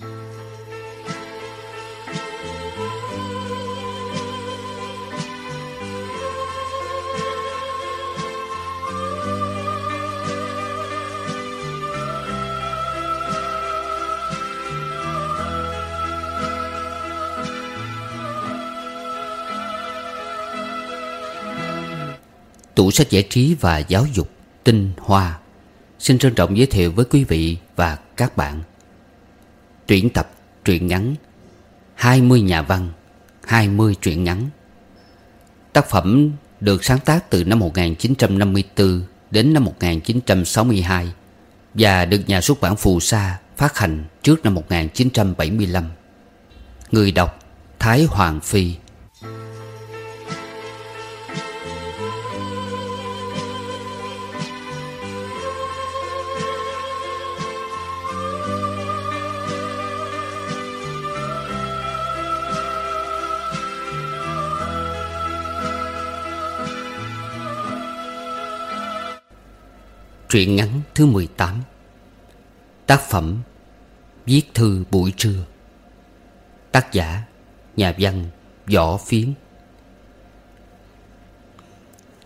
Tủ sách giải trí và giáo dục Tinh Hoa. Xin trân trọng giới thiệu với quý vị và các bạn Tuyển tập, truyện ngắn. 20 nhà văn 20 truyện ngắn. Tác phẩm được sáng tác từ năm 1954 đến năm 1962 Và được nhà xuất bản Phù Sa phát hành trước năm 1975 Người đọc Thái Hoàng Phi. Truyện ngắn thứ 18 Tác phẩm Viết thư buổi trưa. Tác giả Nhà văn Võ Phiến.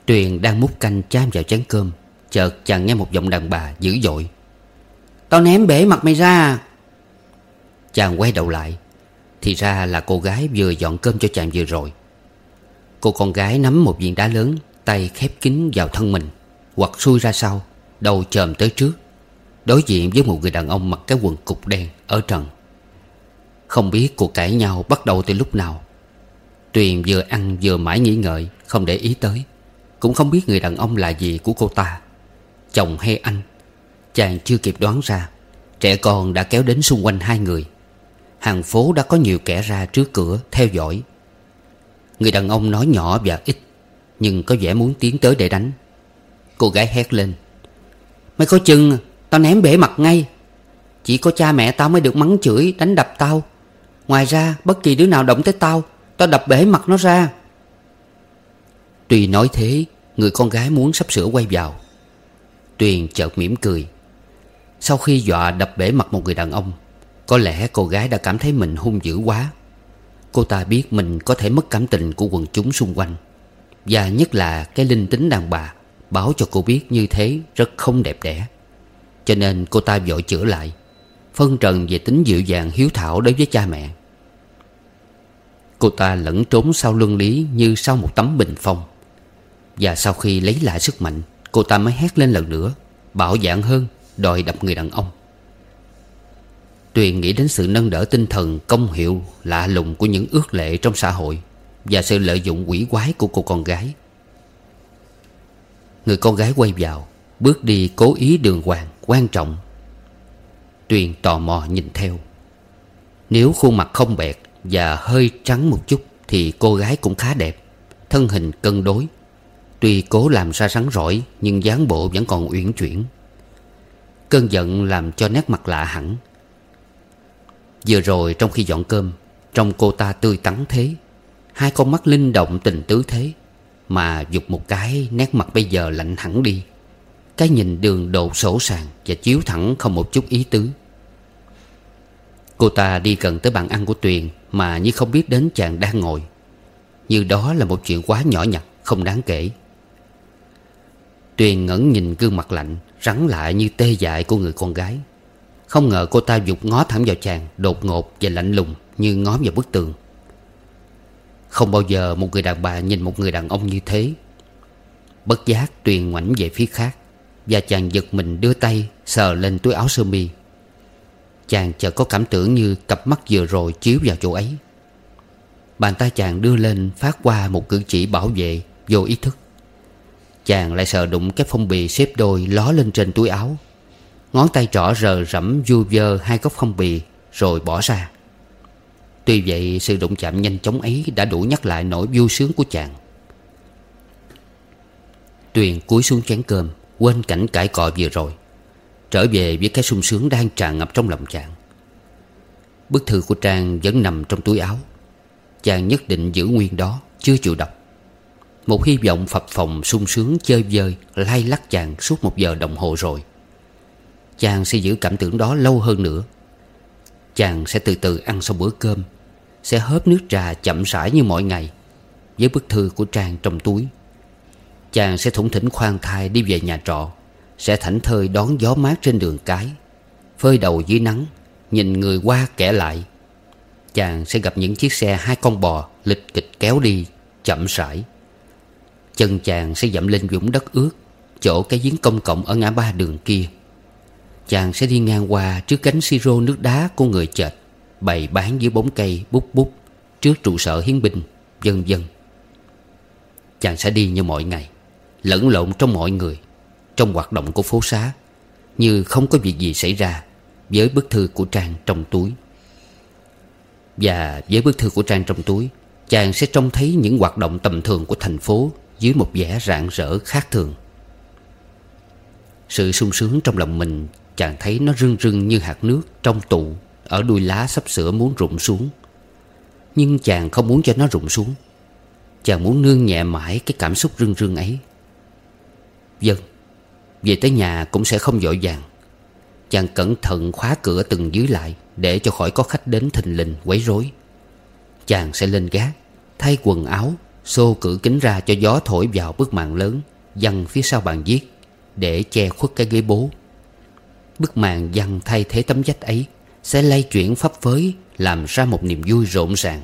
Tuyền đang múc canh chám vào chén cơm, Chợt chàng nghe một giọng đàn bà dữ dội. Tao ném bể mặt mày ra. Chàng quay đầu lại, Thì ra là cô gái vừa dọn cơm cho chàng vừa rồi. Cô con gái nắm một viên đá lớn, Tay khép kín vào thân mình Hoặc xuôi ra sau. Đầu chồm tới trước. Đối diện với một người đàn ông mặc cái quần cục đen Ở trần. Không biết cuộc cãi nhau bắt đầu từ lúc nào. Tuyền vừa ăn vừa mãi nghĩ ngợi, Không để ý tới. Cũng không biết người đàn ông là gì của cô ta. Chồng hay anh? Chàng chưa kịp đoán ra. Trẻ con đã kéo đến xung quanh hai người. Hàng phố đã có nhiều kẻ ra trước cửa, Theo dõi. Người đàn ông nói nhỏ và ít, Nhưng có vẻ muốn tiến tới để đánh. Cô gái hét lên. Mày coi chừng, Tao ném bể mặt ngay. Chỉ có cha mẹ tao mới được mắng chửi, Đánh đập tao. Ngoài ra, bất kỳ đứa nào động tới tao Tao đập bể mặt nó ra. Tùy nói thế, Người con gái muốn sắp sửa quay vào. Tuyền chợt mỉm cười. Sau khi dọa đập bể mặt một người đàn ông, Có lẽ cô gái đã cảm thấy mình hung dữ quá. Cô ta biết mình có thể mất cảm tình của quần chúng xung quanh, Và nhất là cái linh tính đàn bà. Báo cho cô biết như thế rất không đẹp đẽ. Cho nên cô ta vội chữa lại, Phân trần về tính dịu dàng hiếu thảo đối với cha mẹ. Cô ta lẫn trốn sau luân lý như sau một tấm bình phong. Và sau khi lấy lại sức mạnh, Cô ta mới hét lên lần nữa, Bảo dạng hơn, Đòi đập người đàn ông. Tuyền nghĩ đến sự nâng đỡ tinh thần, công hiệu, lạ lùng của những ước lệ trong xã hội Và sự lợi dụng quỷ quái của cô con gái Người con gái quay vào, Bước đi cố ý đường hoàng quan trọng. Tuyền tò mò nhìn theo. Nếu khuôn mặt không bẹt Và hơi trắng một chút Thì cô gái cũng khá đẹp, Thân hình cân đối. Tuy cố làm ra rắn rỗi Nhưng dáng bộ vẫn còn uyển chuyển. Cơn giận làm cho nét mặt lạ hẳn. Vừa rồi trong khi dọn cơm Trong cô ta tươi tắn thế. Hai con mắt linh động tình tứ thế mà dục một cái, nét mặt bây giờ lạnh hẳn đi. Cái nhìn đường độ sổ sàng Và chiếu thẳng không một chút ý tứ. Cô ta đi gần tới bàn ăn của Tuyền Mà như không biết đến chàng đang ngồi. Như đó là một chuyện quá nhỏ nhặt, Không đáng kể. Tuyền ngẩn nhìn gương mặt lạnh, Rắn lại như tê dại của người con gái. Không ngờ cô ta dục ngó thẳng vào chàng, Đột ngột và lạnh lùng Như ngó vào bức tường không bao giờ một người đàn bà nhìn một người đàn ông như thế. Bất giác Tuyền ngoảnh về phía khác, Và chàng giật mình đưa tay Sờ lên túi áo sơ mi. Chàng chợt có cảm tưởng như Cặp mắt vừa rồi chiếu vào chỗ ấy. Bàn tay chàng đưa lên Phát qua một cử chỉ bảo vệ, Vô ý thức. Chàng lại sờ đụng cái phong bì xếp đôi Ló lên trên túi áo. Ngón tay trỏ rờ rẫm du vơ hai góc phong bì, Rồi bỏ ra. Tuy vậy, sự đụng chạm nhanh chóng ấy Đã đủ nhắc lại nỗi vui sướng của chàng. Tuyền cúi xuống chén cơm, Quên cảnh cãi cọ vừa rồi. Trở về với cái sung sướng đang tràn ngập trong lòng chàng. Bức thư của Trang vẫn nằm trong túi áo. Chàng nhất định giữ nguyên đó, Chưa chịu đọc. Một hy vọng phập phòng sung sướng chơi vơi Lay lắc chàng suốt một giờ đồng hồ rồi. Chàng sẽ giữ cảm tưởng đó lâu hơn nữa. Chàng sẽ từ từ ăn xong bữa cơm sẽ hớp nước trà chậm rãi như mọi ngày, Với bức thư của Trang trong túi. Chàng sẽ thủng thỉnh khoan thai đi về nhà trọ, Sẽ thảnh thơi đón gió mát trên đường cái, Phơi đầu dưới nắng, Nhìn người qua kẻ lại. Chàng sẽ gặp những chiếc xe hai con bò Lịch kịch kéo đi Chậm rãi. Chân chàng sẽ dậm lên vũng đất ướt, Chỗ cái giếng công cộng ở ngã ba đường kia. Chàng sẽ đi ngang qua trước cánh siro nước đá của người chệt. Bày bán dưới bóng cây bút bút Trước trụ sở hiến binh, Vân vân. Chàng sẽ đi như mọi ngày, Lẫn lộn trong mọi người, Trong hoạt động của phố xá, Như không có việc gì xảy ra Với bức thư của Trang trong túi. Và với bức thư của Trang trong túi, Chàng sẽ trông thấy những hoạt động tầm thường của thành phố Dưới một vẻ rạng rỡ khác thường. Sự sung sướng trong lòng mình, Chàng thấy nó rưng rưng như hạt nước trong tụ. Ở đuôi lá sắp sửa muốn rụng xuống. Nhưng chàng không muốn cho nó rụng xuống. Chàng muốn nương nhẹ mãi cái cảm xúc rưng rưng ấy. Dân Về tới nhà cũng sẽ không dội vàng. Chàng cẩn thận khóa cửa từng dưới lại Để cho khỏi có khách đến thình lình, quấy rối. Chàng sẽ lên gác, Thay quần áo, Xô cửa kính ra cho gió thổi vào bức màn lớn, Dăng phía sau bàn viết, Để che khuất cái ghế bố. Bức màn dăng thay thế tấm vách ấy sẽ lay chuyển pháp phới, Làm ra một niềm vui rộn ràng.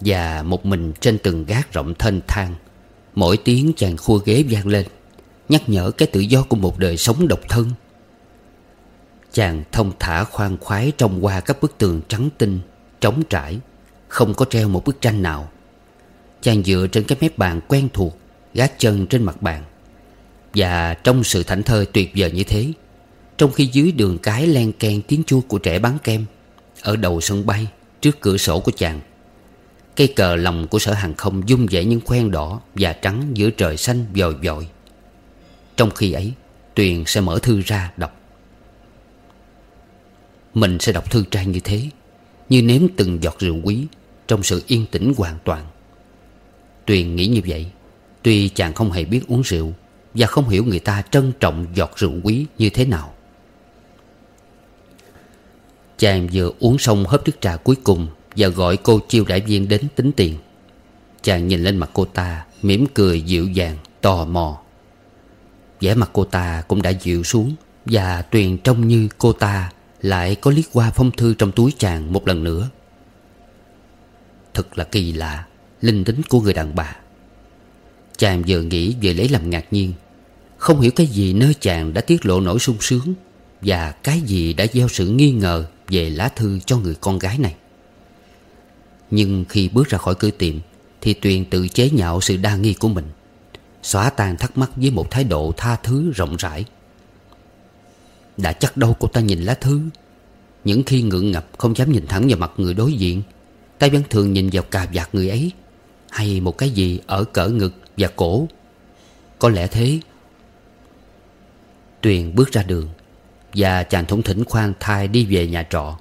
Và một mình trên từng gác rộng thênh thang, Mỗi tiếng chàng khua ghế vang lên, Nhắc nhở cái tự do của một đời sống độc thân. Chàng thông thả khoan khoái trông qua các bức tường trắng tinh, Trống trải, Không có treo một bức tranh nào. Chàng dựa trên cái mép bàn quen thuộc, Gác chân trên mặt bàn. Và trong sự thảnh thơi tuyệt vời như thế trong khi dưới đường cái len ken tiếng chuông của trẻ bán kem, Ở đầu sân bay, Trước cửa sổ của chàng, Cây cờ lòng của sở hàng không dung vẽ những khoen đỏ và trắng giữa trời xanh vòi vội Trong khi ấy, Tuyền sẽ mở thư ra đọc. Mình sẽ đọc thư trang như thế, Như nếm từng giọt rượu quý Trong sự yên tĩnh hoàn toàn. Tuyền nghĩ như vậy, Tuy chàng không hề biết uống rượu Và không hiểu người ta trân trọng giọt rượu quý như thế nào. Chàng vừa uống xong hớp nước trà cuối cùng và gọi cô chiêu đại viên đến tính tiền. Chàng nhìn lên mặt cô ta, mỉm cười dịu dàng, tò mò. Vẻ mặt cô ta cũng đã dịu xuống Và tuyền trông như cô ta Lại có liếc qua phong thư trong túi chàng một lần nữa. Thật là kỳ lạ, Linh tính của người đàn bà. Chàng vừa nghĩ vừa lấy làm ngạc nhiên. Không hiểu cái gì nơi chàng đã tiết lộ nỗi sung sướng Và cái gì đã gieo sự nghi ngờ về lá thư cho người con gái này. Nhưng khi bước ra khỏi cửa tiệm, Thì Tuyền tự chế nhạo sự đa nghi của mình, Xóa tan thắc mắc với một thái độ tha thứ rộng rãi. Đã chắc đâu cô ta nhìn lá thư. Những khi ngượng ngập không dám nhìn thẳng vào mặt người đối diện Ta vẫn thường nhìn vào cà vạt người ấy, Hay một cái gì ở cỡ ngực và cổ. Có lẽ thế. Tuyền bước ra đường. Và chàng thủng thỉnh khoan thai đi về nhà trọ.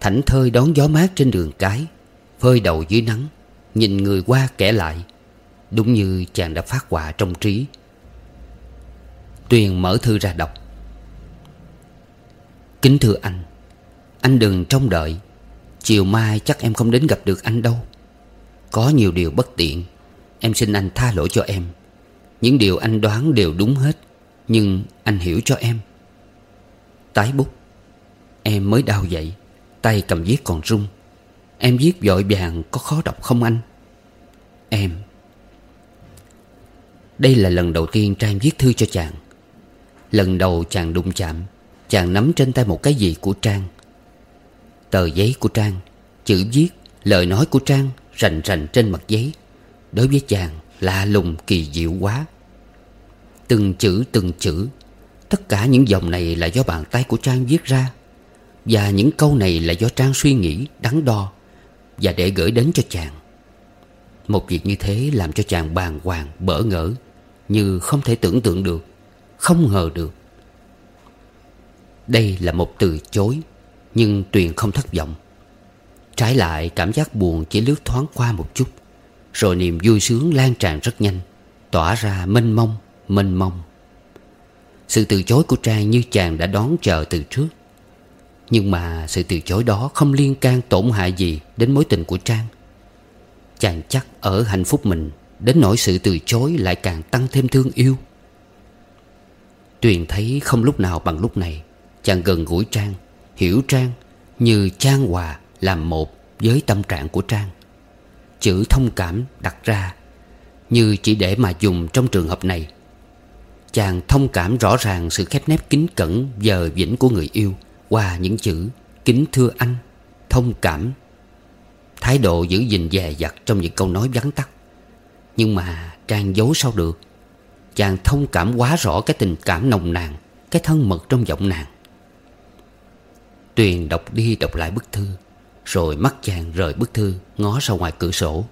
Thảnh thơi đón gió mát trên đường cái Phơi đầu dưới nắng, Nhìn người qua kẻ lại, Đúng như chàng đã phát họa trong trí. Tuyền mở thư ra đọc. Kính thưa anh Anh đừng trông đợi, Chiều mai chắc em không đến gặp được anh đâu. Có nhiều điều bất tiện, Em xin anh tha lỗi cho em. Những điều anh đoán đều đúng hết, Nhưng anh hiểu cho em. Tái bút. Em mới đau dậy, Tay cầm viết còn run Em viết vội vàng, có khó đọc không anh? Em. Đây là lần đầu tiên Trang viết thư cho chàng. Lần đầu chàng đụng chạm, Chàng nắm trên tay một cái gì của Trang. Tờ giấy của Trang, Chữ viết, Lời nói của Trang Rành rành trên mặt giấy. Đối với chàng, lạ lùng, kỳ diệu quá. Từng chữ từng chữ Tất cả những dòng này là do bàn tay của Trang viết ra. Và những câu này là do Trang suy nghĩ, đắn đo và để gửi đến cho chàng. Một việc như thế làm cho chàng bàng hoàng bỡ ngỡ Như không thể tưởng tượng được Không ngờ được. Đây là một từ chối Nhưng Tuyền không thất vọng. Trái lại cảm giác buồn chỉ lướt thoáng qua một chút Rồi niềm vui sướng lan tràn rất nhanh Tỏa ra mênh mông, mênh mông. Sự từ chối của Trang như chàng đã đón chờ từ trước. Nhưng mà sự từ chối đó không liên can tổn hại gì đến mối tình của Trang. Chàng chắc ở hạnh phúc mình, Đến nỗi sự từ chối lại càng tăng thêm thương yêu. Tuyền thấy không lúc nào bằng lúc này, Chàng gần gũi Trang, Hiểu Trang Như Trang Hòa làm một với tâm trạng của Trang. Chữ thông cảm đặt ra Như chỉ để mà dùng trong trường hợp này. Chàng thông cảm rõ ràng sự khép nép kính cẩn Giờ vĩnh của người yêu. Qua những chữ, Kính thưa anh, Thông cảm. Thái độ giữ gìn dè dặt trong những câu nói vắn tắt. Nhưng mà Trang giấu sao được? Chàng thông cảm quá rõ cái tình cảm nồng nàn, Cái thân mật trong giọng nàng. Tuyền đọc đi đọc lại bức thư, Rồi mắt chàng rời bức thư, Ngó ra ngoài cửa sổ.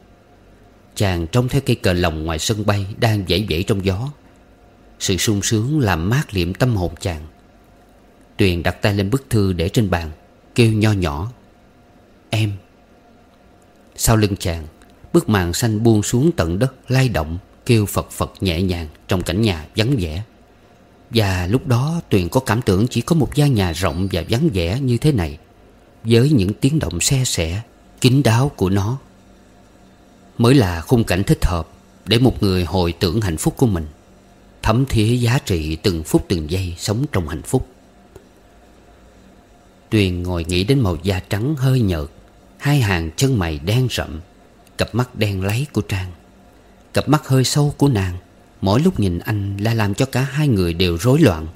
Chàng trông thấy cây cờ lồng ngoài sân bay Đang vẫy vẫy trong gió. Sự sung sướng làm mát liệm tâm hồn chàng. Tuyền đặt tay lên bức thư để trên bàn, Kêu nho nhỏ, Em. Sau lưng chàng, Bức màn xanh buông xuống tận đất lay động, Kêu phật phật nhẹ nhàng Trong cảnh nhà vắng vẻ. Và lúc đó Tuyền có cảm tưởng chỉ có một gian nhà rộng và vắng vẻ như thế này, Với những tiếng động xe xẻ, Kín đáo của nó. Mới là khung cảnh thích hợp Để một người hồi tưởng hạnh phúc của mình. Thấm thía giá trị từng phút từng giây Sống trong hạnh phúc. Tuyền ngồi nghĩ đến màu da trắng hơi nhợt, Hai hàng chân mày đen rậm Cặp mắt đen láy của Trang. Cặp mắt hơi sâu của nàng, Mỗi lúc nhìn anh là làm cho cả hai người đều rối loạn.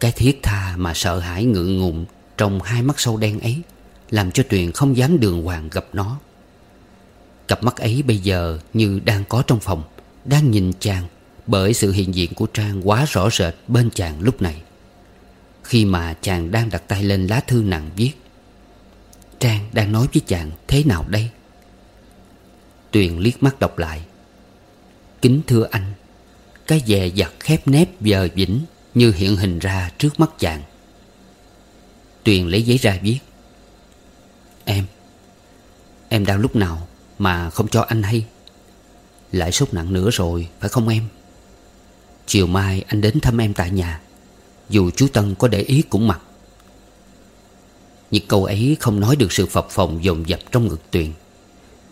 Cái thiết tha mà sợ hãi ngượng ngùng Trong hai mắt sâu đen ấy Làm cho Tuyền không dám đường hoàng gặp nó. Cặp mắt ấy bây giờ như đang có trong phòng, Đang nhìn chàng bởi sự hiện diện của Trang quá rõ rệt bên chàng lúc này. Khi mà chàng đang đặt tay lên lá thư nặng viết, Trang đang nói với chàng thế nào đây? Tuyền liếc mắt đọc lại. Kính thưa anh, Cái dè dặt khép nép giờ vĩnh Như hiện hình ra trước mắt chàng. Tuyền lấy giấy ra viết. Em Em đau lúc nào Mà không cho anh hay? Lại sốt nặng nữa rồi, Phải không em? Chiều mai anh đến thăm em tại nhà. Dù chú Tân có để ý cũng mặc. Những câu ấy không nói được sự phập phồng dồn dập trong ngực Tuyền.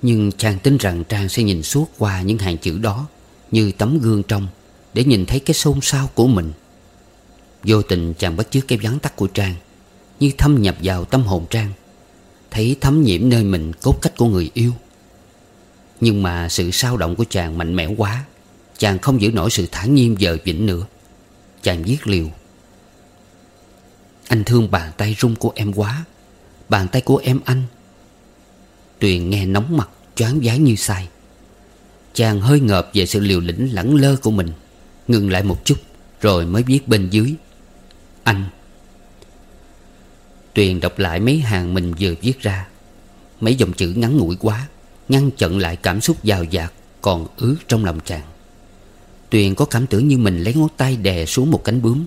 Nhưng chàng tin rằng Trang sẽ nhìn suốt qua những hàng chữ đó như tấm gương trong Để nhìn thấy cái xôn xao của mình. Vô tình chàng bắt chước cái vắng tắt của Trang Như thâm nhập vào tâm hồn Trang, Thấy thấm nhiễm nơi mình cốt cách của người yêu. Nhưng mà sự sao động của chàng mạnh mẽ quá. Chàng không giữ nổi sự thản nhiên giờ vĩnh nữa. Chàng viết liều. Anh thương bàn tay rung của em quá. Bàn tay của em anh. Tuyền nghe nóng mặt, choáng váng như say. Chàng hơi ngợp về sự liều lĩnh lẳng lơ của mình. Ngừng lại một chút, Rồi mới viết bên dưới. Anh. Tuyền đọc lại mấy hàng mình vừa viết ra. Mấy dòng chữ ngắn ngủi quá, Ngăn chặn lại cảm xúc giàu dạt Còn ứ trong lòng chàng. Tuyền có cảm tưởng như mình lấy ngón tay đè xuống một cánh bướm,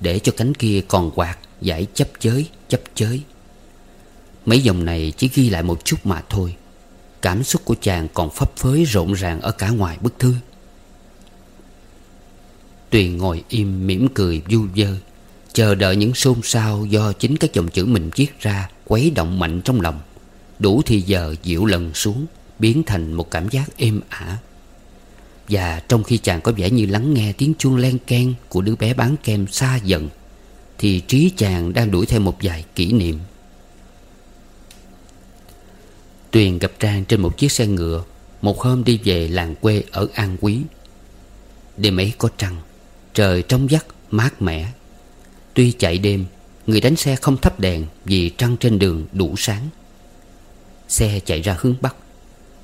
Để cho cánh kia còn quạt, Giải chấp chới chấp chới. Mấy dòng này chỉ ghi lại một chút mà thôi. Cảm xúc của chàng còn phấp phới rộn ràng ở cả ngoài bức thư. Tuyền ngồi im mỉm cười du dơ, Chờ đợi những xôn xao do chính các dòng chữ mình viết ra Quấy động mạnh trong lòng. Đủ thì giờ dịu lần xuống, Biến thành một cảm giác êm ả. Và trong khi chàng có vẻ như lắng nghe tiếng chuông len can Của đứa bé bán kem xa dần, Thì trí chàng đang đuổi theo một vài kỷ niệm. Tuyền gặp Trang trên một chiếc xe ngựa, Một hôm đi về làng quê ở An Quý. Đêm ấy có trăng, Trời trong vắt, mát mẻ. Tuy chạy đêm, Người đánh xe không thắp đèn Vì trăng trên đường đủ sáng. Xe chạy ra hướng Bắc.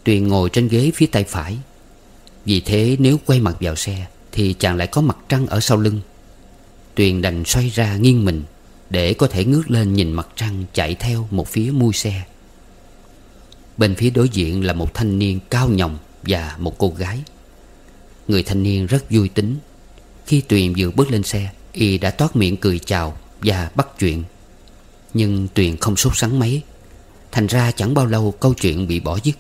Tuyền ngồi trên ghế phía tay phải. Vì thế nếu quay mặt vào xe, Thì chàng lại có mặt trăng ở sau lưng. Tuyền đành xoay ra nghiêng mình, Để có thể ngước lên nhìn mặt trăng chạy theo một phía mui xe. Bên phía đối diện là một thanh niên cao nhồng Và một cô gái. Người thanh niên rất vui tính. Khi Tuyền vừa bước lên xe, Y đã toát miệng cười chào Và bắt chuyện. Nhưng Tuyền không sốt sắng mấy, Thành ra chẳng bao lâu câu chuyện bị bỏ dứt.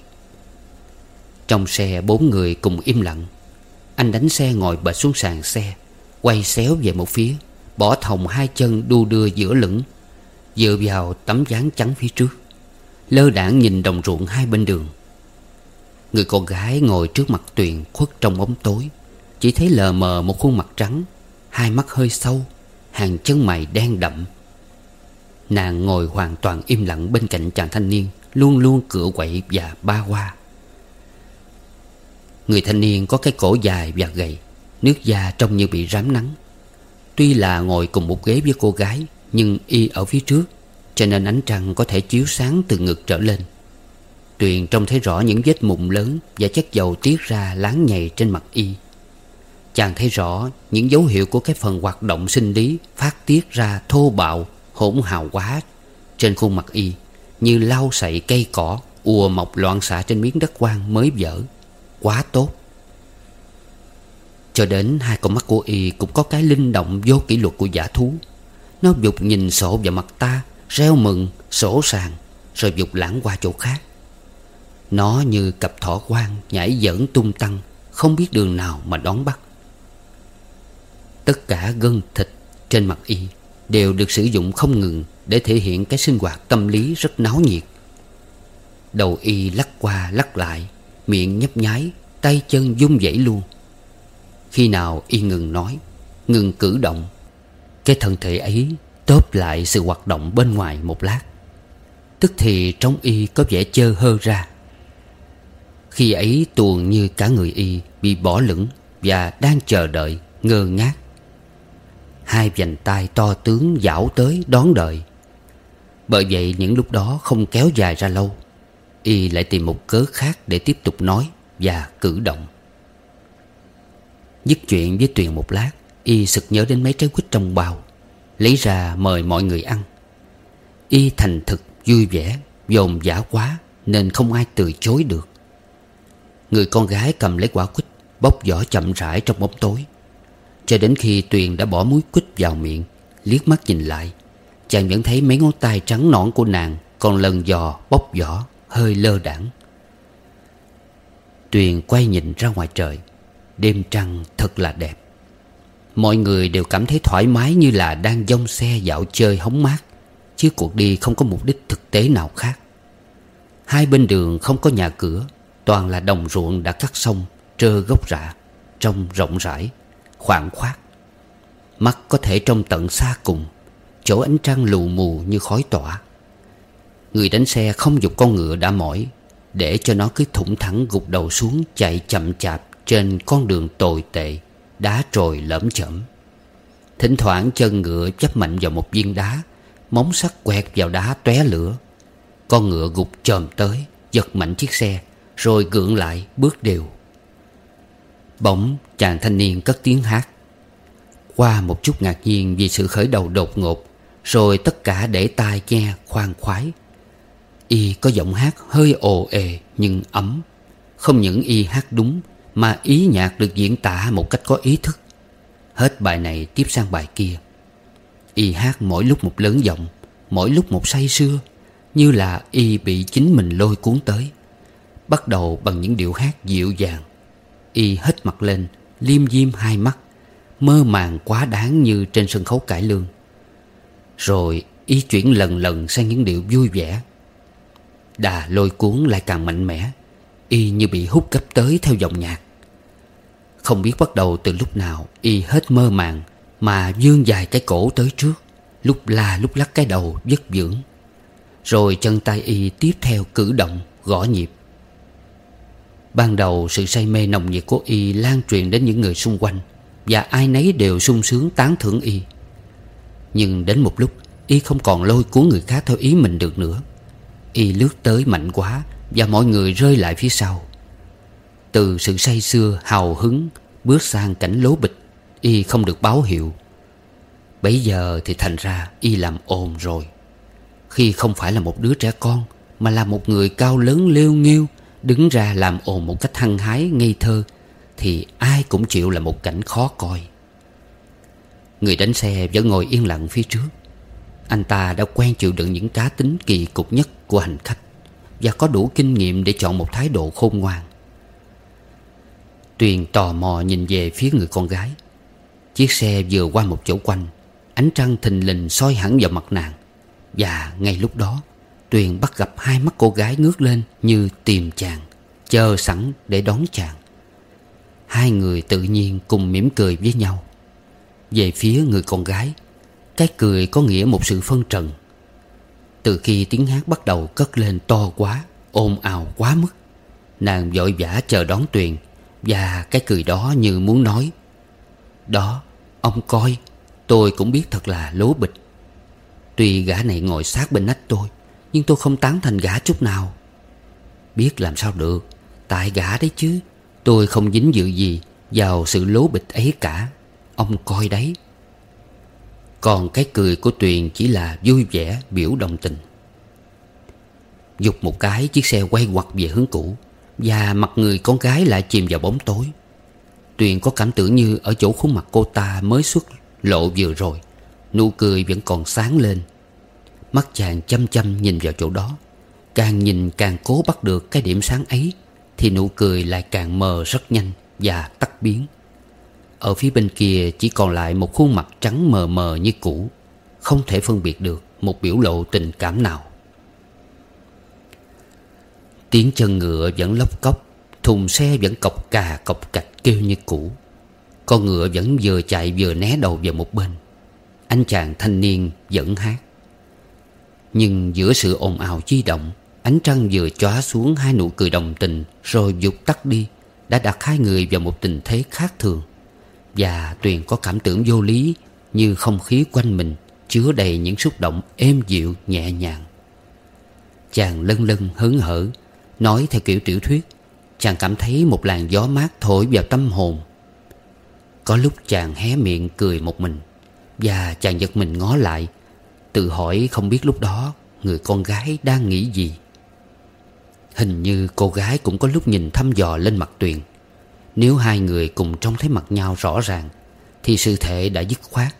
Trong xe, bốn người cùng im lặng. Anh đánh xe ngồi bệt xuống sàn xe, Quay xéo về một phía, Bỏ thòng hai chân đu đưa giữa lửng, Dựa vào tấm dáng trắng phía trước. Lơ đảng nhìn đồng ruộng hai bên đường. Người con gái ngồi trước mặt Tuyền khuất trong bóng tối, Chỉ thấy lờ mờ một khuôn mặt trắng, Hai mắt hơi sâu, Hàng chân mày đen đậm. Nàng ngồi hoàn toàn im lặng bên cạnh chàng thanh niên, Luôn luôn cựa quậy và ba hoa. Người thanh niên có cái cổ dài và gầy Nước da trông như bị rám nắng. Tuy là ngồi cùng một ghế với cô gái Nhưng y ở phía trước Cho nên ánh trăng có thể chiếu sáng từ ngực trở lên. Tuyền trông thấy rõ những vết mụn lớn Và chất dầu tiết ra láng nhầy trên mặt y. Chàng thấy rõ những dấu hiệu của cái phần hoạt động sinh lý Phát tiết ra thô bạo, hỗn hào quá Trên khuôn mặt y Như lau sậy cây cỏ ùa mọc loạn xạ trên miếng đất quang mới vỡ. Quá tốt. Cho đến hai con mắt của y cũng có cái linh động vô kỷ luật của giả thú. Nó dục nhìn sổ vào mặt ta Reo mừng, sổ sàng Rồi dục lãng qua chỗ khác. Nó như cặp thỏ quan nhảy dẫn tung tăng Không biết đường nào mà đón bắt. Tất cả gân thịt trên mặt y Đều được sử dụng không ngừng Để thể hiện cái sinh hoạt tâm lý rất náo nhiệt. Đầu y lắc qua lắc lại Miệng nhấp nháy, Tay chân rung dậy luôn. Khi nào y ngừng nói, Ngừng cử động, Cái thân thể ấy tốp lại sự hoạt động bên ngoài một lát. Tức thì trong y có vẻ chơ hơ ra. Khi ấy tuồn như cả người y Bị bỏ lửng Và đang chờ đợi, ngơ ngác. Hai vành tay to tướng dảo tới đón đợi. Bởi vậy những lúc đó không kéo dài ra lâu. Y lại tìm một cớ khác để tiếp tục nói Và cử động. Dứt chuyện với Tuyền một lát, Y sực nhớ đến mấy trái quýt trong bao, Lấy ra mời mọi người ăn. Y thành thực, vui vẻ, Dồn giả quá Nên không ai từ chối được. Người con gái cầm lấy quả quýt, Bóc vỏ chậm rãi trong bóng tối. Cho đến khi Tuyền đã bỏ muối quýt vào miệng, Liếc mắt nhìn lại, Chàng vẫn thấy mấy ngón tay trắng nõn của nàng Còn lần dò bóc vỏ. Hơi lơ đãng Tuyền quay nhìn ra ngoài trời, Đêm trăng thật là đẹp. Mọi người đều cảm thấy thoải mái như là đang dông xe dạo chơi hóng mát, Chứ cuộc đi không có mục đích thực tế nào khác. Hai bên đường không có nhà cửa, Toàn là đồng ruộng đã cắt xong, Trơ gốc rạ Trông rộng rãi Khoảng khoát Mắt có thể trông tận xa cùng, Chỗ ánh trăng lù mù như khói tỏa. Người đánh xe không dục con ngựa đã mỏi, Để cho nó cứ thủng thẳng gục đầu xuống Chạy chậm chạp trên con đường tồi tệ, Đá trồi lởm chởm. Thỉnh thoảng chân ngựa chấp mạnh vào một viên đá, Móng sắt quẹt vào đá tóe lửa. Con ngựa gục chồm tới, Giật mạnh chiếc xe, Rồi gượng lại, bước đều. Bỗng chàng thanh niên cất tiếng hát. Qua một chút ngạc nhiên vì sự khởi đầu đột ngột, Rồi tất cả để tai nghe khoan khoái. Y có giọng hát hơi ồ ề nhưng ấm. Không những Y hát đúng, Mà ý nhạc được diễn tả một cách có ý thức. Hết bài này tiếp sang bài kia. Y hát mỗi lúc một lớn giọng, Mỗi lúc một say sưa, Như là Y bị chính mình lôi cuốn tới. Bắt đầu bằng những điệu hát dịu dàng. Y hết mặt lên, Liêm diêm hai mắt, Mơ màng quá đáng như trên sân khấu cải lương. Rồi Y chuyển lần lần sang những điệu vui vẻ. Đà lôi cuốn lại càng mạnh mẽ, Y như bị hút gấp tới theo dòng nhạc. Không biết bắt đầu từ lúc nào Y hết mơ màng Mà dương dài cái cổ tới trước, Lúc la lúc lắc cái đầu dứt dưỡng. Rồi chân tay Y tiếp theo cử động, gõ nhịp. Ban đầu sự say mê nồng nhiệt của Y lan truyền đến những người xung quanh Và ai nấy đều sung sướng tán thưởng Y. Nhưng đến một lúc, Y không còn lôi cuốn người khác theo ý mình được nữa. Y lướt tới mạnh quá Và mọi người rơi lại phía sau. Từ sự say xưa hào hứng, Bước sang cảnh lố bịch, Y không được báo hiệu. Bấy giờ thì thành ra Y làm ồn rồi. Khi không phải là một đứa trẻ con, Mà là một người cao lớn lêu nghêu, Đứng ra làm ồn một cách hăng hái, ngây thơ, Thì ai cũng chịu là một cảnh khó coi. Người đánh xe vẫn ngồi yên lặng phía trước. Anh ta đã quen chịu đựng những cá tính kỳ cục nhất của hành khách Và có đủ kinh nghiệm để chọn một thái độ khôn ngoan. Tuyền tò mò nhìn về phía người con gái. Chiếc xe vừa qua một chỗ quanh, Ánh trăng thình lình soi hẳn vào mặt nàng. Và ngay lúc đó, Tuyền bắt gặp hai mắt cô gái ngước lên Như tìm chàng, Chờ sẵn để đón chàng. Hai người tự nhiên cùng mỉm cười với nhau. Về phía người con gái cái cười có nghĩa một sự phân trần. Từ khi tiếng hát bắt đầu cất lên to quá ồn ào quá mức Nàng vội vã chờ đón Tuyền Và cái cười đó như muốn nói Đó, ông coi Tôi cũng biết thật là lố bịch. Tuy gã này ngồi sát bên nách tôi Nhưng tôi không tán thành gã chút nào. Biết làm sao được Tại gã đấy chứ Tôi không dính dự gì Vào sự lố bịch ấy cả. Ông coi đấy. Còn cái cười của Tuyền chỉ là vui vẻ, biểu đồng tình. Dục một cái, chiếc xe quay quặt về hướng cũ. Và mặt người con gái lại chìm vào bóng tối. Tuyền có cảm tưởng như ở chỗ khuôn mặt cô ta mới xuất lộ vừa rồi. Nụ cười vẫn còn sáng lên. Mắt chàng chăm chăm nhìn vào chỗ đó. Càng nhìn càng cố bắt được cái điểm sáng ấy, Thì nụ cười lại càng mờ rất nhanh Và tắt biến. Ở phía bên kia chỉ còn lại một khuôn mặt trắng mờ mờ như cũ. Không thể phân biệt được một biểu lộ tình cảm nào. Tiếng chân ngựa vẫn lóc cốc, Thùng xe vẫn cọc cà cọc cạch kêu như cũ. Con ngựa vẫn vừa chạy vừa né đầu vào một bên. Anh chàng thanh niên vẫn hát. Nhưng giữa sự ồn ào chi động, Ánh trăng vừa chóa xuống hai nụ cười đồng tình, Rồi dục tắt đi, Đã đặt hai người vào một tình thế khác thường. Và Tuyền có cảm tưởng vô lý Như không khí quanh mình Chứa đầy những xúc động êm dịu, nhẹ nhàng. Chàng lân lân hớn hở, Nói theo kiểu tiểu thuyết. Chàng cảm thấy một làn gió mát thổi vào tâm hồn. Có lúc chàng hé miệng cười một mình, Và chàng giật mình ngó lại, Tự hỏi không biết lúc đó Người con gái đang nghĩ gì. Hình như cô gái cũng có lúc nhìn thăm dò lên mặt Tuyền. Nếu hai người cùng trông thấy mặt nhau rõ ràng, Thì sự thể đã dứt khoát.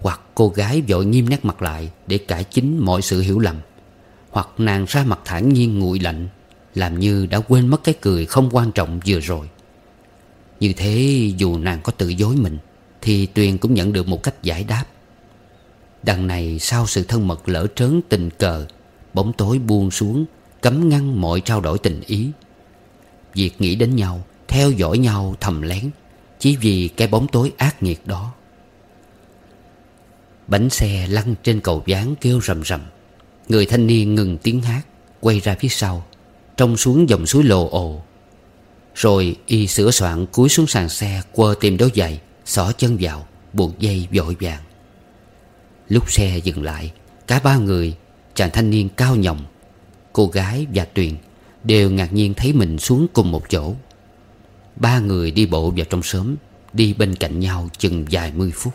Hoặc cô gái vội nghiêm nét mặt lại Để cải chính mọi sự hiểu lầm, Hoặc nàng ra mặt thản nhiên nguội lạnh, làm như đã quên mất cái cười không quan trọng vừa rồi. Như thế, dù nàng có tự dối mình, Thì Tuyền cũng nhận được một cách giải đáp. Đằng này, sau sự thân mật lỡ trớn tình cờ, Bóng tối buông xuống, Cấm ngăn mọi trao đổi tình ý. Việc nghĩ đến nhau theo dõi nhau thầm lén, Chỉ vì cái bóng tối ác nghiệt đó. Bánh xe lăn trên cầu ván kêu rầm rầm. Người thanh niên ngừng tiếng hát, Quay ra phía sau, Trông xuống dòng suối lồ ồ. Rồi y sửa soạn cúi xuống sàn xe, Quơ tìm đôi giày, Xỏ chân vào, Buộc dây vội vàng. Lúc xe dừng lại, Cả ba người, Chàng thanh niên cao nhồng Cô gái và Tuyền Đều ngạc nhiên thấy mình xuống cùng một chỗ. Ba người đi bộ vào trong sớm Đi bên cạnh nhau chừng vài mươi phút.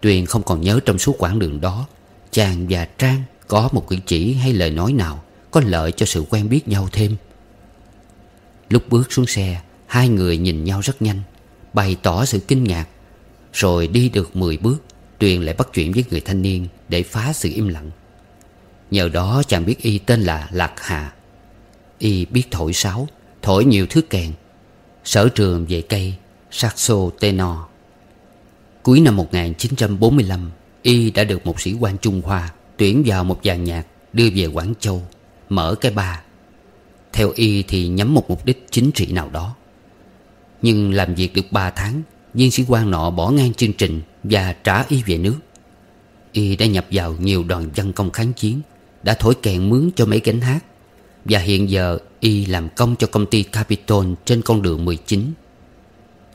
Tuyền không còn nhớ trong suốt quãng đường đó, Chàng và Trang có một cử chỉ hay lời nói nào có lợi cho sự quen biết nhau thêm. Lúc bước xuống xe, Hai người nhìn nhau rất nhanh, Bày tỏ sự kinh ngạc. Rồi đi được 10 bước, Tuyền lại bắt chuyện với người thanh niên Để phá sự im lặng. Nhờ đó chàng biết y tên là Lạc Hà. Y biết thổi sáo, Thổi nhiều thứ kèn Sở trường về cây Saxo tenor Cuối năm 1945 Y đã được một sĩ quan Trung Hoa Tuyển vào một dàn nhạc Đưa về Quảng Châu, Mở cái ba Theo y thì nhắm một mục đích chính trị nào đó. Nhưng làm việc được 3 tháng, Viên sĩ quan nọ bỏ ngang chương trình Và trả y về nước. Y đã nhập vào nhiều đoàn dân công kháng chiến, Đã thổi kèn mướn cho mấy gánh hát. Và hiện giờ Y làm công cho công ty Capitol Trên con đường 19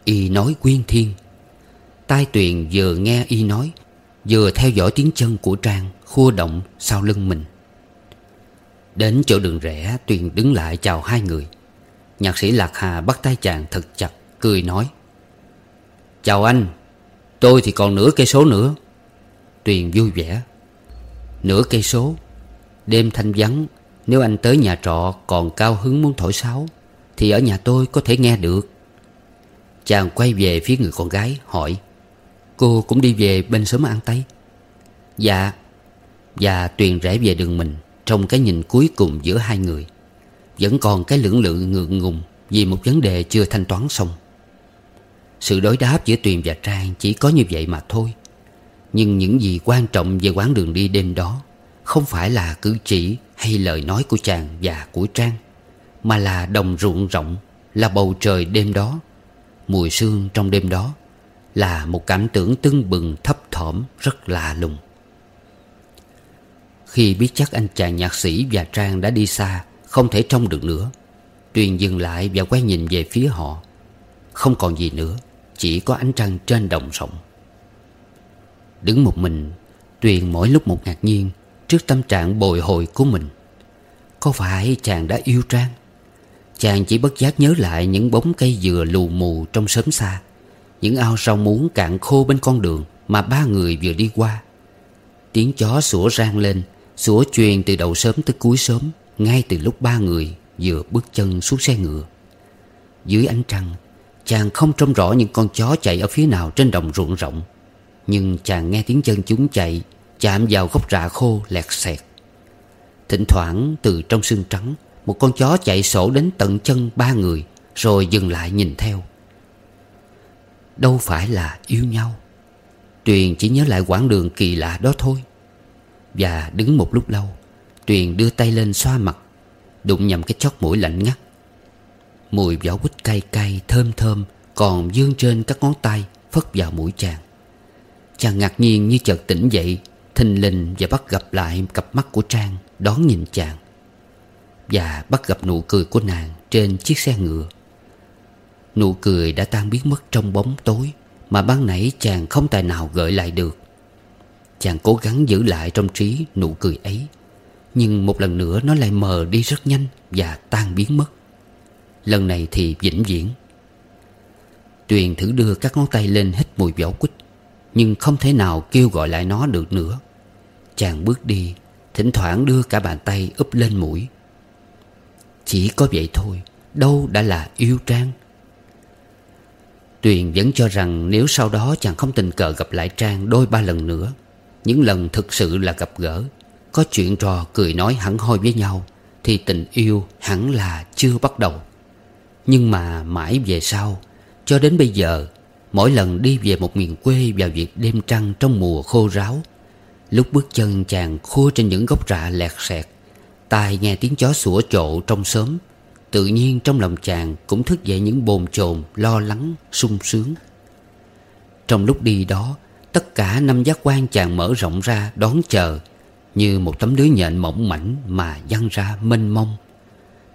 Y nói quyên thiên. Tai tuyền vừa nghe Y nói, Vừa theo dõi tiếng chân của Trang Khua động sau lưng mình. Đến chỗ đường rẽ, Tuyền đứng lại chào hai người. Nhạc sĩ Lạc Hà bắt tay chàng thật chặt, Cười nói, Chào anh, Tôi thì còn nửa cây số nữa. Tuyền vui vẻ, Nửa cây số, Đêm thanh vắng nếu anh tới nhà trọ còn cao hứng muốn thổi sáo, Thì ở nhà tôi có thể nghe được. Chàng quay về phía người con gái, hỏi, Cô cũng đi về bên sớm ăn tay Dạ. Và Tuyền rẽ về đường mình, trong cái nhìn cuối cùng giữa hai người. Vẫn còn cái lưỡng lự ngượng ngùng Vì một vấn đề chưa thanh toán xong. Sự đối đáp giữa Tuyền và Trang Chỉ có như vậy mà thôi. Nhưng những gì quan trọng về quán đường đi đêm đó không phải là cử chỉ hay lời nói của chàng và của Trang, Mà là đồng ruộng rộng, Là bầu trời đêm đó. Mùi sương trong đêm đó Là một cảm tưởng tưng bừng, thấp thỏm, rất lạ lùng. Khi biết chắc anh chàng nhạc sĩ và Trang đã đi xa, Không thể trông được nữa, Tuyền dừng lại và quay nhìn về phía họ. Không còn gì nữa, Chỉ có ánh trăng trên đồng rộng. Đứng một mình, Tuyền mỗi lúc một ngạc nhiên Trước tâm trạng bồi hồi của mình. Có phải chàng đã yêu Trang? Chàng chỉ bất giác nhớ lại Những bóng cây dừa lù mù trong sớm xa, Những ao rau muống cạn khô bên con đường Mà ba người vừa đi qua. Tiếng chó sủa rang lên, Sủa truyền từ đầu sớm tới cuối sớm, Ngay từ lúc ba người vừa bước chân xuống xe ngựa. Dưới ánh trăng, Chàng không trông rõ những con chó chạy ở phía nào trên đồng ruộng rộng, Nhưng chàng nghe tiếng chân chúng chạy Chạm vào gốc rạ khô lẹt xẹt. Thỉnh thoảng, từ trong xương trắng, Một con chó chạy sổ đến tận chân ba người, Rồi dừng lại nhìn theo. Đâu phải là yêu nhau. Tuyền chỉ nhớ lại quãng đường kỳ lạ đó thôi. Và đứng một lúc lâu, Tuyền đưa tay lên xoa mặt, Đụng nhầm cái chót mũi lạnh ngắt. Mùi vỏ quýt cay cay, thơm thơm, Còn dương trên các ngón tay, Phất vào mũi chàng. Chàng ngạc nhiên như chợt tỉnh dậy Thình lình và bắt gặp lại cặp mắt của Trang, Đón nhìn chàng. Và bắt gặp nụ cười của nàng Trên chiếc xe ngựa. Nụ cười đã tan biến mất trong bóng tối, Mà ban nãy chàng không tài nào gợi lại được. Chàng cố gắng giữ lại trong trí nụ cười ấy, Nhưng một lần nữa nó lại mờ đi rất nhanh Và tan biến mất. Lần này thì vĩnh viễn. Tuyền thử đưa các ngón tay lên hít mùi vỏ quýt. Nhưng không thể nào kêu gọi lại nó được nữa. Chàng bước đi, Thỉnh thoảng đưa cả bàn tay úp lên mũi. Chỉ có vậy thôi, Đâu đã là yêu Trang. Tuyền vẫn cho rằng Nếu sau đó chàng không tình cờ gặp lại Trang Đôi ba lần nữa, Những lần thực sự là gặp gỡ, Có chuyện trò cười nói hẳn hoi với nhau, Thì tình yêu hẳn là chưa bắt đầu. Nhưng mà mãi về sau, Cho đến bây giờ Mỗi lần đi về một miền quê vào việc đêm trăng trong mùa khô ráo Lúc bước chân chàng khô trên những gốc rạ lẹt xẹt Tai nghe tiếng chó sủa trộ trong sớm, Tự nhiên trong lòng chàng cũng thức dậy những bồn chồn lo lắng, sung sướng. Trong lúc đi đó Tất cả năm giác quan chàng mở rộng ra đón chờ Như một tấm lưới nhện mỏng mảnh mà văng ra mênh mông.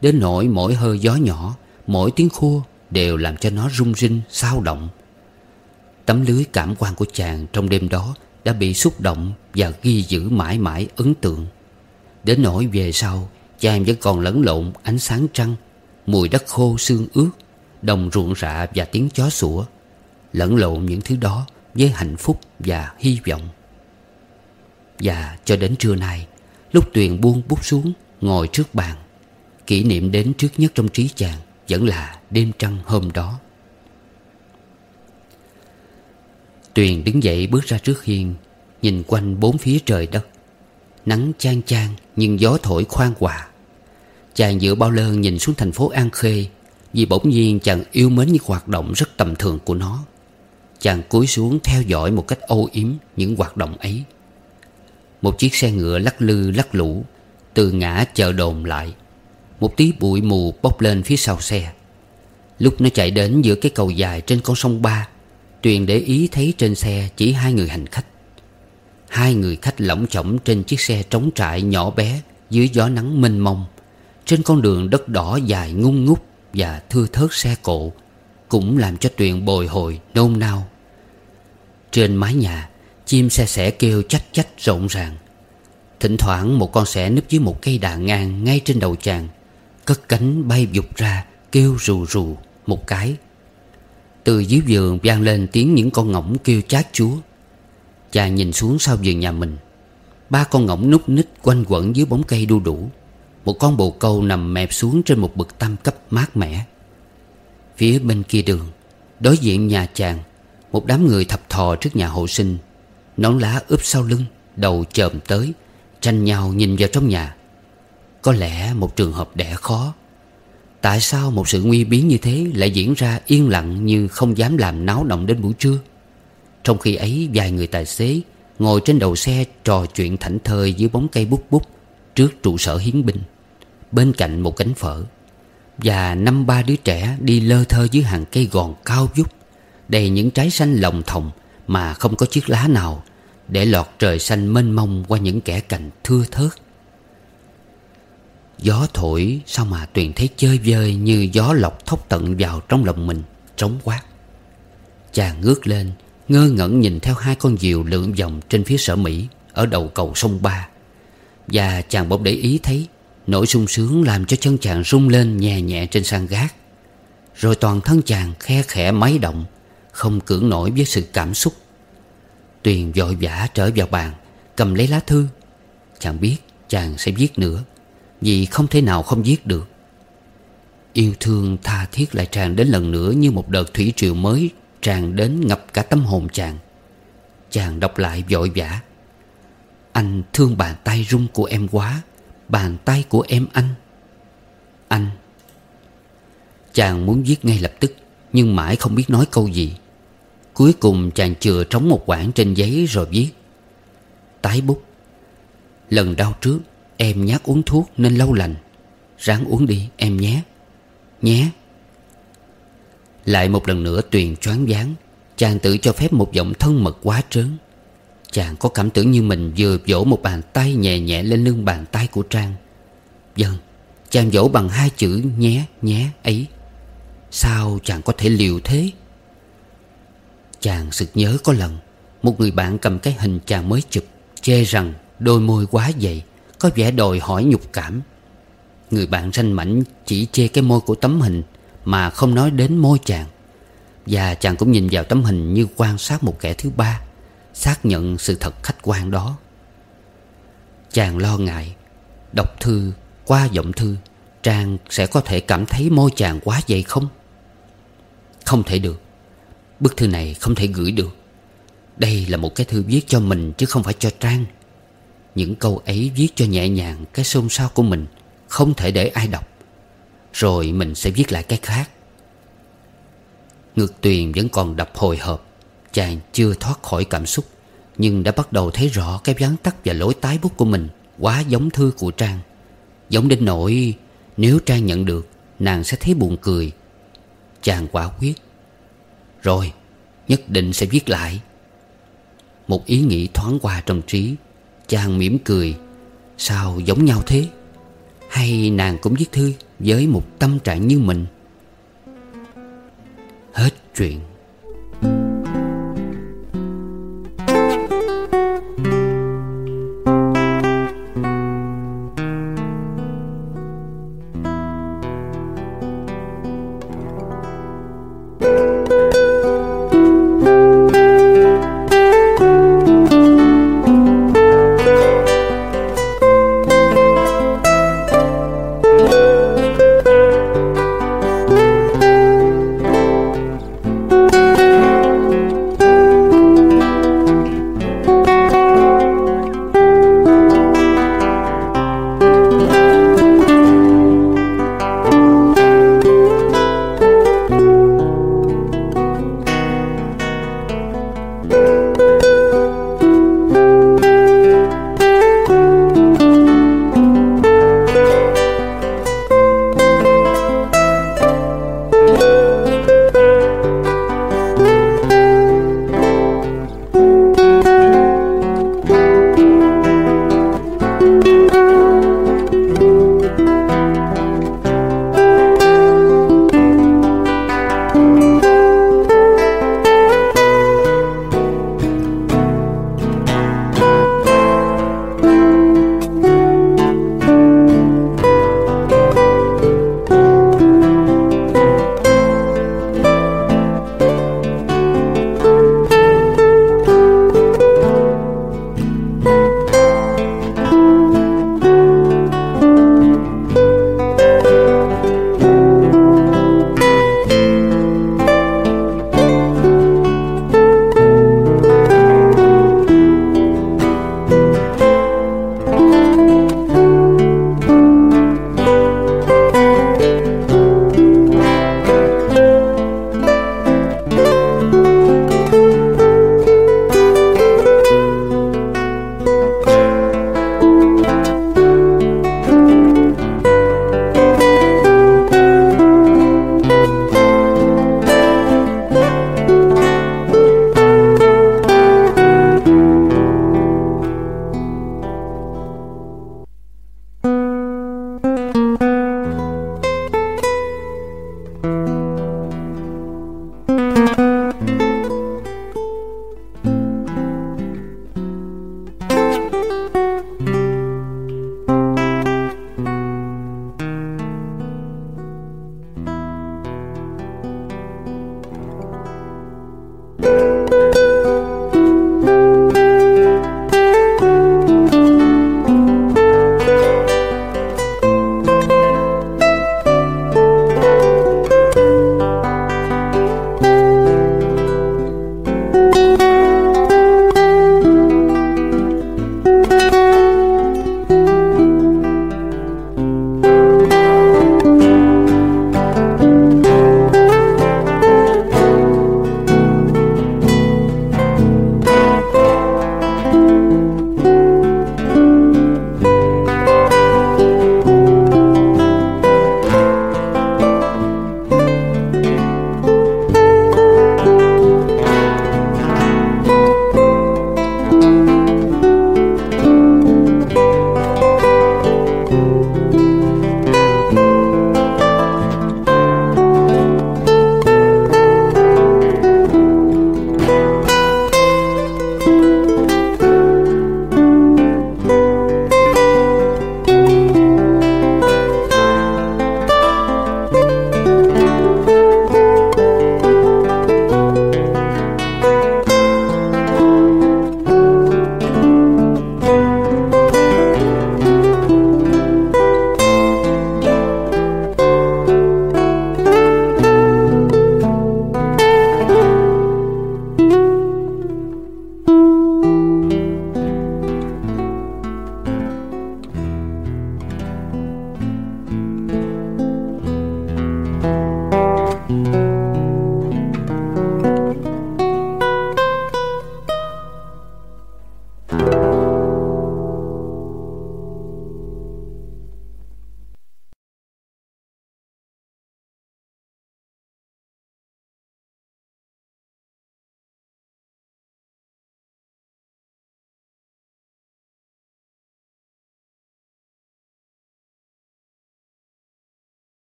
Đến nỗi mỗi hơi gió nhỏ Mỗi tiếng khua đều làm cho nó rung rinh, sao động. Tấm lưới cảm quan của chàng trong đêm đó Đã bị xúc động và ghi giữ mãi mãi ấn tượng. Đến nỗi về sau, Chàng vẫn còn lẫn lộn ánh sáng trăng, Mùi đất khô xương ướt, Đồng ruộng rạ và tiếng chó sủa, Lẫn lộn những thứ đó Với hạnh phúc và hy vọng. Và cho đến trưa nay, Lúc Tuyền buông bút xuống, Ngồi trước bàn, Kỷ niệm đến trước nhất trong trí chàng Vẫn là đêm trăng hôm đó. Tuyền đứng dậy bước ra trước hiên, Nhìn quanh bốn phía trời đất. Nắng chang chang Nhưng gió thổi khoan hòa. Chàng dựa bao lơn nhìn xuống thành phố An Khê, Vì bỗng nhiên chàng yêu mến những hoạt động rất tầm thường của nó. Chàng cúi xuống theo dõi một cách âu yếm những hoạt động ấy. Một chiếc xe ngựa lắc lư lắc lũ, Từ ngã chợ đồn lại. Một tí bụi mù bốc lên phía sau xe. Lúc nó chạy đến giữa cái cầu dài trên con sông Ba Tuyền để ý thấy trên xe chỉ hai người hành khách. Hai người khách lỏng chỏng trên chiếc xe trống trại nhỏ bé Dưới gió nắng mênh mông. Trên con đường đất đỏ dài ngung ngút Và thưa thớt xe cộ Cũng làm cho Tuyền bồi hồi, nôn nao. Trên mái nhà, Chim xe sẻ kêu chách chách rộn ràng. Thỉnh thoảng một con sẻ núp dưới một cây đà ngang Ngay trên đầu chàng, Cất cánh bay vụt ra, Kêu rù rù một cái. Từ dưới vườn vang lên tiếng những con ngỗng kêu chát chúa. Chàng nhìn xuống sau vườn nhà mình. Ba con ngỗng núp ních quanh quẩn dưới bóng cây đu đủ. Một con bồ câu nằm mẹp xuống trên một bậc tam cấp mát mẻ. Phía bên kia đường, Đối diện nhà chàng, Một đám người thập thò trước nhà hộ sinh. Nón lá ướp sau lưng, Đầu chồm tới, Tranh nhau nhìn vào trong nhà. Có lẽ một trường hợp đẻ khó. Tại sao một sự nguy biến như thế Lại diễn ra yên lặng như không dám làm náo động đến buổi trưa? Trong khi ấy, vài người tài xế Ngồi trên đầu xe trò chuyện thảnh thơi dưới bóng cây bút bút Trước trụ sở hiến binh, Bên cạnh một cánh phở. Và năm ba đứa trẻ đi lơ thơ dưới hàng cây gòn cao vút, Đầy những trái xanh lồng thòng Mà không có chiếc lá nào Để lọt trời xanh mênh mông qua những kẻ cành thưa thớt. Gió thổi sao mà Tuyền thấy chơi vơi Như gió lọc thốc tận vào trong lòng mình, Trống quát. Chàng ngước lên, Ngơ ngẩn nhìn theo hai con diều lượn vòng Trên phía sở Mỹ, Ở đầu cầu sông Ba. Và chàng bỗng để ý thấy, Nỗi sung sướng làm cho chân chàng rung lên Nhẹ nhẹ trên sàn gác. Rồi toàn thân chàng khe khẽ máy động, Không cưỡng nổi với sự cảm xúc. Tuyền vội vã trở vào bàn, Cầm lấy lá thư. Chàng biết chàng sẽ viết nữa. Vì không thể nào không giết được. Yêu thương tha thiết lại tràn đến lần nữa Như một đợt thủy triều mới Tràn đến ngập cả tâm hồn chàng. Chàng đọc lại vội vã. Anh thương bàn tay rung của em quá, Bàn tay của em anh. Anh. Chàng muốn viết ngay lập tức, Nhưng mãi không biết nói câu gì. Cuối cùng chàng chừa trống một quãng trên giấy rồi viết. Tái bút. Lần đau trước em nhát uống thuốc nên lâu lành. Ráng uống đi, em nhé. Nhé. Lại một lần nữa Tuyền choáng váng. Chàng tự cho phép một giọng thân mật quá trớn. Chàng có cảm tưởng như mình vừa vỗ một bàn tay nhẹ nhẹ lên lưng bàn tay của Trang. Vâng Chàng vỗ bằng hai chữ nhé nhé ấy. Sao chàng có thể liều thế? Chàng sực nhớ có lần, Một người bạn cầm cái hình chàng mới chụp, Chê rằng đôi môi quá dày. Có vẻ đòi hỏi nhục cảm. Người bạn ranh mảnh chỉ chê cái môi của tấm hình Mà không nói đến môi chàng. Và chàng cũng nhìn vào tấm hình như quan sát một kẻ thứ ba, Xác nhận sự thật khách quan đó. Chàng lo ngại, Đọc thư, qua giọng thư Trang sẽ có thể cảm thấy môi chàng quá dày không? Không thể được. Bức thư này không thể gửi được. Đây là một cái thư viết cho mình chứ không phải cho Trang. Những câu ấy viết cho nhẹ nhàng cái xôn xao của mình, Không thể để ai đọc. Rồi mình sẽ viết lại cái khác. Ngược tuyền vẫn còn đập hồi hộp, Chàng chưa thoát khỏi cảm xúc, Nhưng đã bắt đầu thấy rõ cái ván tắt và lối tái bút của mình Quá giống thư của Trang. Giống đến nỗi Nếu Trang nhận được, Nàng sẽ thấy buồn cười. Chàng quả quyết, Rồi, Nhất định sẽ viết lại. Một ý nghĩ thoáng qua trong trí Chàng mỉm cười. Sao giống nhau thế? Hay nàng cũng viết thư Với một tâm trạng như mình? Hết chuyện.